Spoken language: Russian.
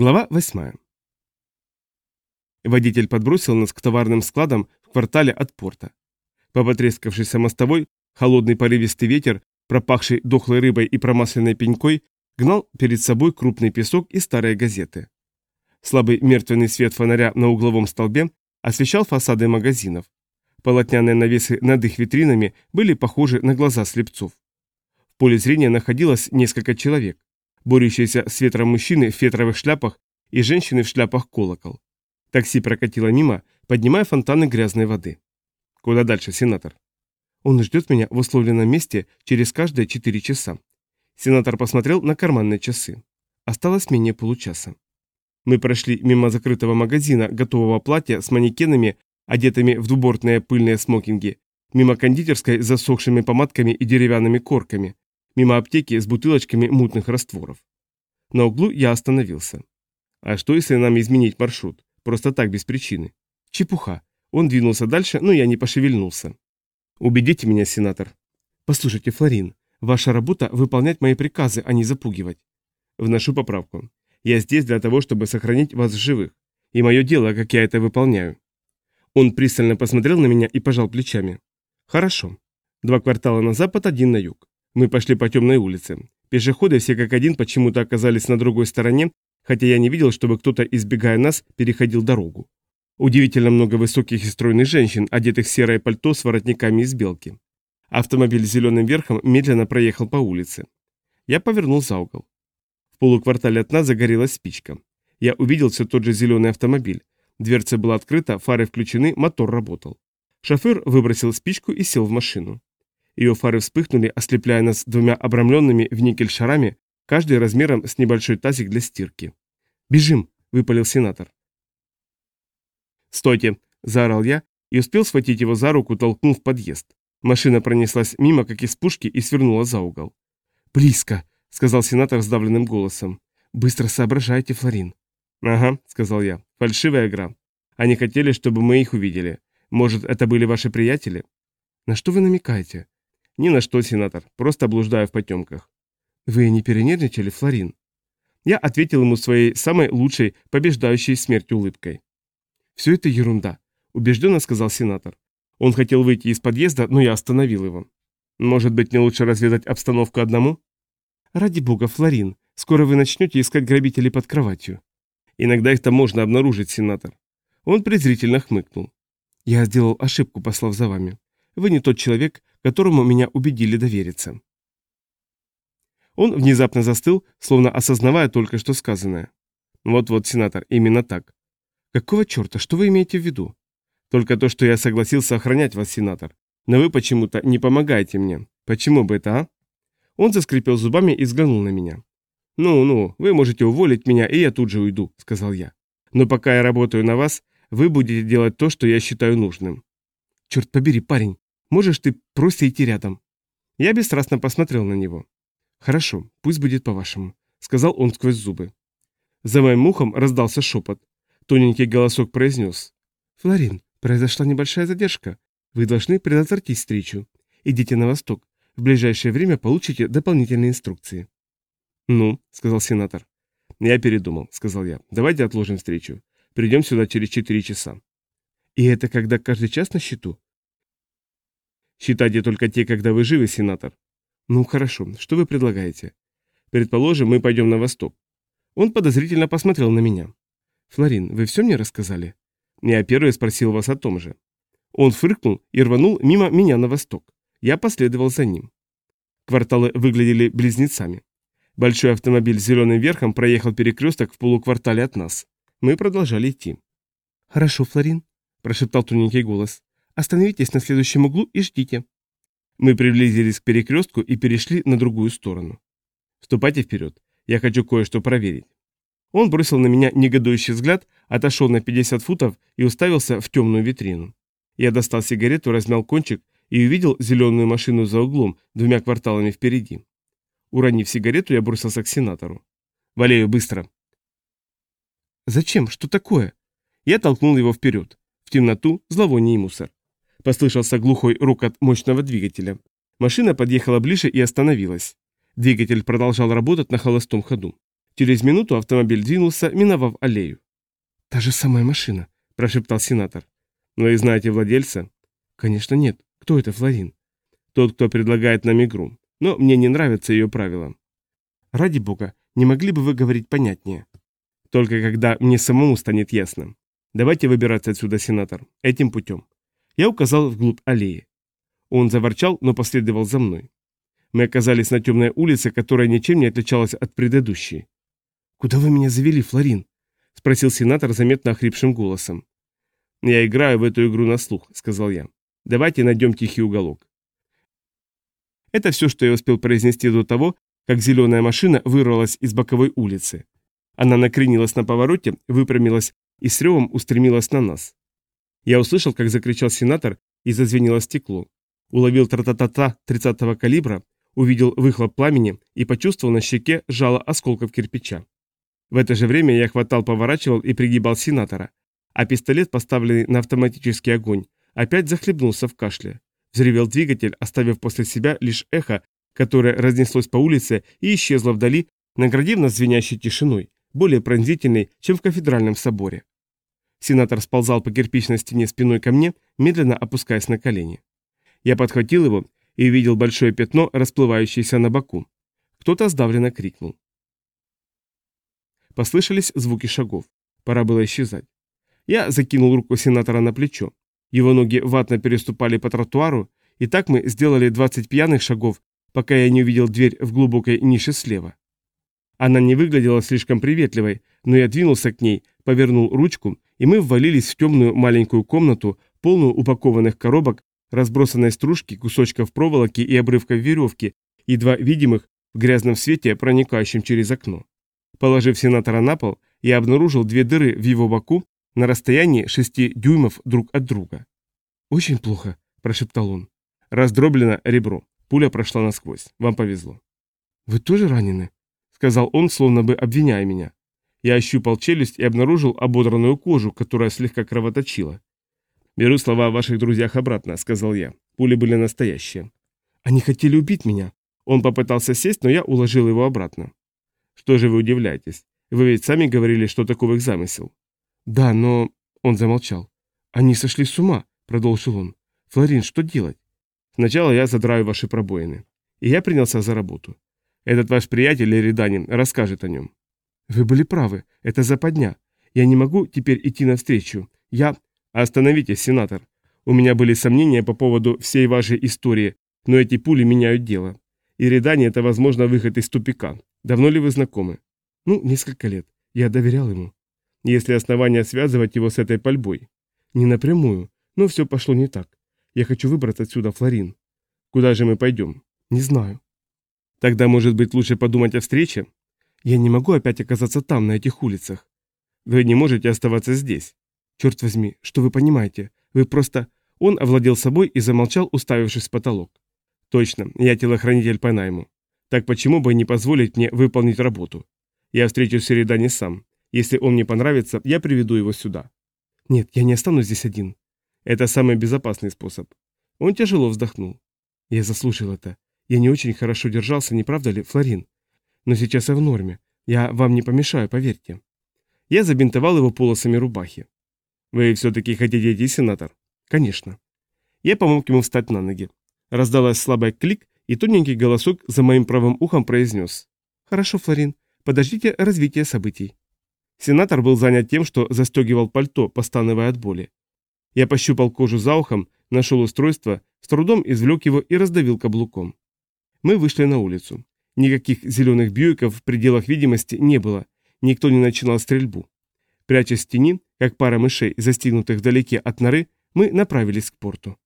Глава 8. Водитель подбросил нас к товарным складам в квартале от порта. По потрескавшейся мостовой, холодный порывистый ветер, пропахший дохлой рыбой и промасленной пенькой, гнал перед собой крупный песок и старые газеты. Слабый мертвенный свет фонаря на угловом столбе освещал фасады магазинов. Полотняные навесы над их витринами были похожи на глаза слепцов. В поле зрения находилось несколько человек борющиеся с ветром мужчины в фетровых шляпах и женщины в шляпах колокол. Такси прокатило мимо, поднимая фонтаны грязной воды. Куда дальше, сенатор? Он ждет меня в условленном месте через каждые четыре часа. Сенатор посмотрел на карманные часы. Осталось менее получаса. Мы прошли мимо закрытого магазина готового платья с манекенами, одетыми в двубортные пыльные смокинги, мимо кондитерской с засохшими помадками и деревянными корками, мимо аптеки с бутылочками мутных растворов. На углу я остановился. А что, если нам изменить маршрут? Просто так, без причины. Чепуха. Он двинулся дальше, но я не пошевельнулся. Убедите меня, сенатор. Послушайте, Флорин, ваша работа – выполнять мои приказы, а не запугивать. Вношу поправку. Я здесь для того, чтобы сохранить вас живых. И мое дело, как я это выполняю. Он пристально посмотрел на меня и пожал плечами. Хорошо. Два квартала на запад, один на юг. Мы пошли по темной улице. Пешеходы все как один почему-то оказались на другой стороне, хотя я не видел, чтобы кто-то, избегая нас, переходил дорогу. Удивительно много высоких и стройных женщин, одетых в серое пальто с воротниками из белки. Автомобиль с зеленым верхом медленно проехал по улице. Я повернул за угол. В полуквартале от нас загорелась спичка. Я увидел все тот же зеленый автомобиль. Дверца была открыта, фары включены, мотор работал. Шофер выбросил спичку и сел в машину. Ее фары вспыхнули, ослепляя нас двумя обрамленными в никель шарами, каждый размером с небольшой тазик для стирки. «Бежим!» – выпалил сенатор. «Стойте!» – заорал я и успел схватить его за руку, толкнув в подъезд. Машина пронеслась мимо, как из пушки, и свернула за угол. «Близко!» – сказал сенатор сдавленным голосом. «Быстро соображайте, Флорин». «Ага», – сказал я. «Фальшивая игра. Они хотели, чтобы мы их увидели. Может, это были ваши приятели?» «На что вы намекаете?» Ни на что, сенатор, просто блуждаю в потемках. Вы не перенервничали, Флорин? Я ответил ему своей самой лучшей, побеждающей смерть улыбкой. Все это ерунда, убежденно сказал сенатор. Он хотел выйти из подъезда, но я остановил его. Может быть, не лучше разведать обстановку одному? Ради бога, Флорин, скоро вы начнете искать грабителей под кроватью. Иногда их там можно обнаружить, сенатор. Он презрительно хмыкнул. Я сделал ошибку, послав за вами. Вы не тот человек, которому меня убедили довериться. Он внезапно застыл, словно осознавая только что сказанное. Вот-вот, сенатор, именно так. Какого черта, что вы имеете в виду? Только то, что я согласился охранять вас, сенатор. Но вы почему-то не помогаете мне. Почему бы это, а? Он заскрипел зубами и взглянул на меня. «Ну-ну, вы можете уволить меня, и я тут же уйду», — сказал я. «Но пока я работаю на вас, вы будете делать то, что я считаю нужным». «Черт побери, парень, Можешь ты просто идти рядом?» Я бесстрастно посмотрел на него. «Хорошо, пусть будет по-вашему», — сказал он сквозь зубы. За моим ухом раздался шепот. Тоненький голосок произнес. «Флорин, произошла небольшая задержка. Вы должны предотвратить встречу. Идите на восток. В ближайшее время получите дополнительные инструкции». «Ну», — сказал сенатор. «Я передумал», — сказал я. «Давайте отложим встречу. Придем сюда через четыре часа». «И это когда каждый час на счету?» Считайте только те, когда вы живы, сенатор. Ну хорошо, что вы предлагаете? Предположим, мы пойдем на восток. Он подозрительно посмотрел на меня. Флорин, вы все мне рассказали? Я первый спросил вас о том же. Он фыркнул и рванул мимо меня на восток. Я последовал за ним. Кварталы выглядели близнецами. Большой автомобиль с зеленым верхом проехал перекресток в полуквартале от нас. Мы продолжали идти. «Хорошо, Флорин», – прошептал тоненький голос. Остановитесь на следующем углу и ждите». Мы приблизились к перекрестку и перешли на другую сторону. «Ступайте вперед. Я хочу кое-что проверить». Он бросил на меня негодующий взгляд, отошел на 50 футов и уставился в темную витрину. Я достал сигарету, размял кончик и увидел зеленую машину за углом, двумя кварталами впереди. Уронив сигарету, я бросился к сенатору. «Валею, быстро!» «Зачем? Что такое?» Я толкнул его вперед. В темноту, зловоние и мусор. Послышался глухой рокот мощного двигателя. Машина подъехала ближе и остановилась. Двигатель продолжал работать на холостом ходу. Через минуту автомобиль двинулся, миновав аллею. «Та же самая машина», – прошептал сенатор. «Вы знаете владельца?» «Конечно нет. Кто это Флорин?» «Тот, кто предлагает нам игру. Но мне не нравятся ее правила». «Ради бога, не могли бы вы говорить понятнее?» «Только когда мне самому станет ясно. Давайте выбираться отсюда, сенатор. Этим путем». Я указал вглубь аллеи. Он заворчал, но последовал за мной. Мы оказались на темной улице, которая ничем не отличалась от предыдущей. «Куда вы меня завели, Флорин?» – спросил сенатор заметно охрипшим голосом. «Я играю в эту игру на слух», – сказал я. «Давайте найдем тихий уголок». Это все, что я успел произнести до того, как зеленая машина вырвалась из боковой улицы. Она накренилась на повороте, выпрямилась и с ревом устремилась на нас. Я услышал, как закричал сенатор и зазвенело стекло. Уловил тра-та-та-та 30-го калибра, увидел выхлоп пламени и почувствовал на щеке жало осколков кирпича. В это же время я хватал, поворачивал и пригибал сенатора, а пистолет, поставленный на автоматический огонь, опять захлебнулся в кашле. Взревел двигатель, оставив после себя лишь эхо, которое разнеслось по улице и исчезло вдали, наградив нас звенящей тишиной, более пронзительной, чем в кафедральном соборе. Сенатор сползал по кирпичной стене спиной ко мне, медленно опускаясь на колени. Я подхватил его и увидел большое пятно, расплывающееся на боку. Кто-то сдавленно крикнул. Послышались звуки шагов. Пора было исчезать. Я закинул руку сенатора на плечо. Его ноги ватно переступали по тротуару, и так мы сделали 20 пьяных шагов, пока я не увидел дверь в глубокой нише слева. Она не выглядела слишком приветливой, но я двинулся к ней, повернул ручку, и мы ввалились в темную маленькую комнату, полную упакованных коробок разбросанной стружки, кусочков проволоки и обрывков веревки, едва видимых в грязном свете, проникающем через окно. Положив сенатора на пол, я обнаружил две дыры в его боку на расстоянии шести дюймов друг от друга. «Очень плохо», – прошептал он. «Раздроблено ребро. Пуля прошла насквозь. Вам повезло». «Вы тоже ранены?» – сказал он, словно бы обвиняя меня. Я ощупал челюсть и обнаружил ободранную кожу, которая слегка кровоточила. «Беру слова о ваших друзьях обратно», — сказал я. Пули были настоящие. «Они хотели убить меня». Он попытался сесть, но я уложил его обратно. «Что же вы удивляетесь? Вы ведь сами говорили, что таков их замысел». «Да, но...» Он замолчал. «Они сошли с ума», — продолжил он. «Флорин, что делать?» «Сначала я задраю ваши пробоины». И я принялся за работу. Этот ваш приятель Эриданин расскажет о нем. «Вы были правы. Это западня. Я не могу теперь идти навстречу. Я...» «Остановитесь, сенатор. У меня были сомнения по поводу всей вашей истории, но эти пули меняют дело. И рядание – это, возможно, выход из тупика. Давно ли вы знакомы?» «Ну, несколько лет. Я доверял ему». «Если основания связывать его с этой пальбой?» «Не напрямую, но все пошло не так. Я хочу выбраться отсюда, Флорин». «Куда же мы пойдем?» «Не знаю». «Тогда, может быть, лучше подумать о встрече?» «Я не могу опять оказаться там, на этих улицах». «Вы не можете оставаться здесь». «Черт возьми, что вы понимаете? Вы просто...» Он овладел собой и замолчал, уставившись в потолок. «Точно, я телохранитель по найму. Так почему бы не позволить мне выполнить работу? Я встречусь с Эридани сам. Если он мне понравится, я приведу его сюда». «Нет, я не останусь здесь один». «Это самый безопасный способ». Он тяжело вздохнул. «Я заслужил это. Я не очень хорошо держался, не правда ли, Флорин? Но сейчас я в норме. Я вам не помешаю, поверьте». Я забинтовал его полосами рубахи. «Вы все-таки хотите идти, сенатор?» «Конечно». Я помог ему встать на ноги. Раздалась слабый клик, и тоненький голосок за моим правым ухом произнес. «Хорошо, Флорин, подождите развития событий». Сенатор был занят тем, что застегивал пальто, постановая от боли. Я пощупал кожу за ухом, нашел устройство, с трудом извлек его и раздавил каблуком. Мы вышли на улицу. Никаких зеленых бьюиков в пределах видимости не было, никто не начинал стрельбу. Прячась в тени, как пара мышей, застигнутых вдалеке от норы, мы направились к порту.